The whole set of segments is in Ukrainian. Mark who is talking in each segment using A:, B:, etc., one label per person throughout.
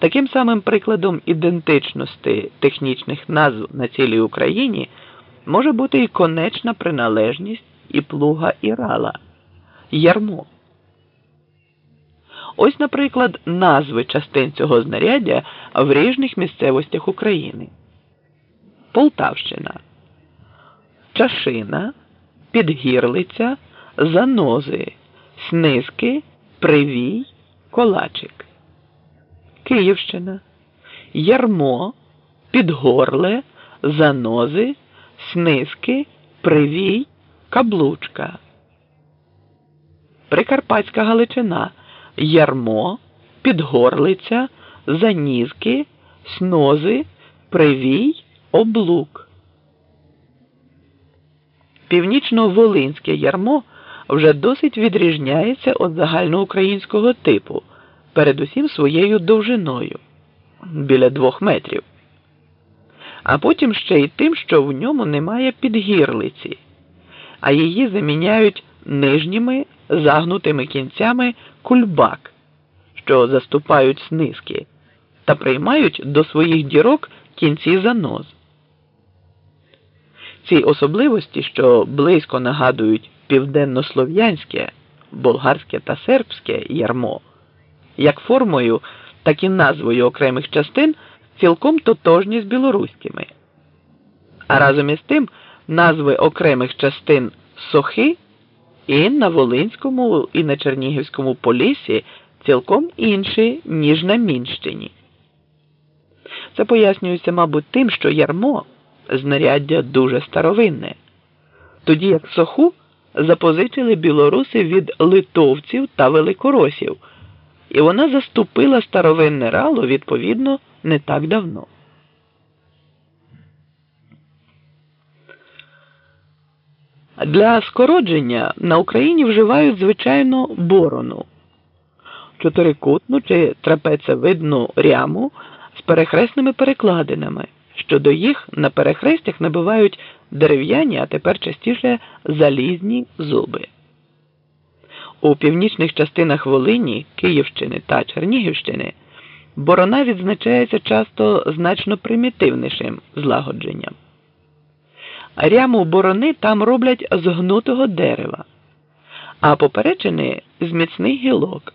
A: Таким самим прикладом ідентичності технічних назв на цілій Україні може бути і конечна приналежність і плуга і рала ярмо. Ось, наприклад, назви частин цього знаряддя в ріжних місцевостях України: Полтавщина, Чашина, Підгірлиця, Занози, Снизки, Привій, Колачик. Київщина, Ярмо, Підгорле, Занози, Снизки, Привій, Каблучка. Прикарпатська Галичина, Ярмо, Підгорлиця, Занізки, Снози, Привій, Облук. Північно-волинське ярмо вже досить відрізняється від загальноукраїнського типу, передусім своєю довжиною біля двох метрів, а потім ще й тим, що в ньому немає підгірлиці, а її заміняють нижніми загнутими кінцями кульбак, що заступають снизки, та приймають до своїх дірок кінці занос. Ці особливості, що близько нагадують південнослов'янське, болгарське та сербське ярмо, як формою, так і назвою окремих частин цілком тотожні з білоруськими. А разом із тим назви окремих частин сохи і на Волинському і на Чернігівському полісі цілком інші, ніж на Мінщині. Це пояснюється, мабуть, тим, що ярмо знаряддя дуже старовинне, тоді як соху запозичили білоруси від литовців та великоросів, і вона заступила старовинне рало відповідно не так давно. Для скородження на Україні вживають звичайно борону, чотирикутну чи трапецевидну ряму з перехресними перекладинами, що до їх на перехрестях набивають дерев'яні, а тепер частіше залізні зуби. У північних частинах Волині, Київщини та Чернігівщини борона відзначається часто значно примітивнішим злагодженням. Ряму борони там роблять з гнутого дерева, а поперечини з міцних гілок.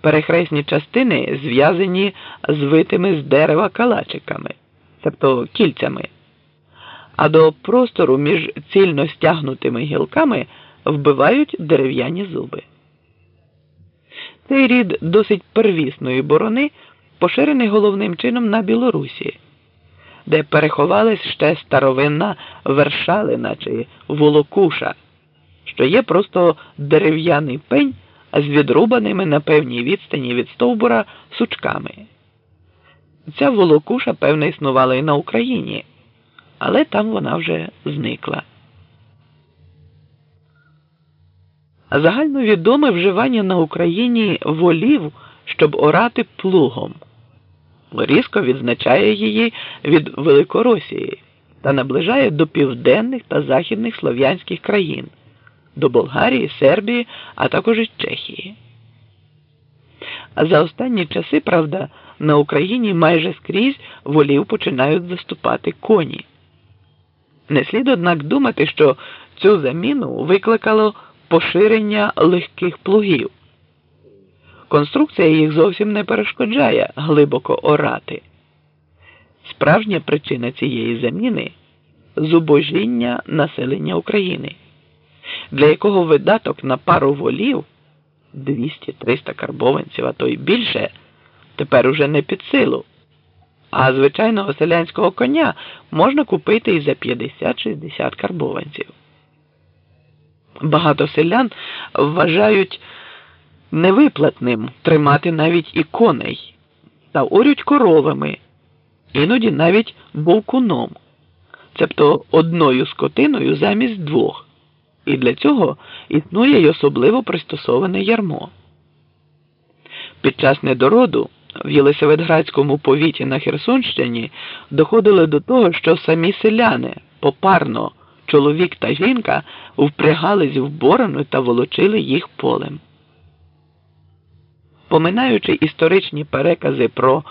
A: Перехресні частини зв'язані з витими з дерева калачиками, тобто кільцями, а до простору між цільно стягнутими гілками вбивають дерев'яні зуби. Цей рід досить первісної борони поширений головним чином на Білорусі де переховалась ще старовинна вершалина чи волокуша, що є просто дерев'яний пень з відрубаними на певній відстані від стовбура сучками. Ця волокуша, певно, існувала і на Україні, але там вона вже зникла. Загальновідоме вживання на Україні волів, щоб орати плугом різко відзначає її від Великоросії та наближає до південних та західних слов'янських країн, до Болгарії, Сербії, а також і Чехії. А за останні часи, правда, на Україні майже скрізь волів починають заступати коні. Не слід, однак, думати, що цю заміну викликало поширення легких плугів. Конструкція їх зовсім не перешкоджає глибоко орати. Справжня причина цієї заміни зубожіння населення України, для якого видаток на пару волів 200-300 карбованців, а то й більше, тепер уже не під силу. А звичайного селянського коня можна купити і за 50-60 карбованців. Багато селян вважають невиплатним тримати навіть і коней та орють коровами, іноді навіть вовкуном, цебто одною скотиною замість двох. І для цього існує й особливо пристосоване ярмо. Під час недороду в Єлисаветградському повіті на Херсонщині доходили до того, що самі селяни попарно, чоловік та жінка впрягались в борону та волочили їх полем. поминаючи історичні перекази про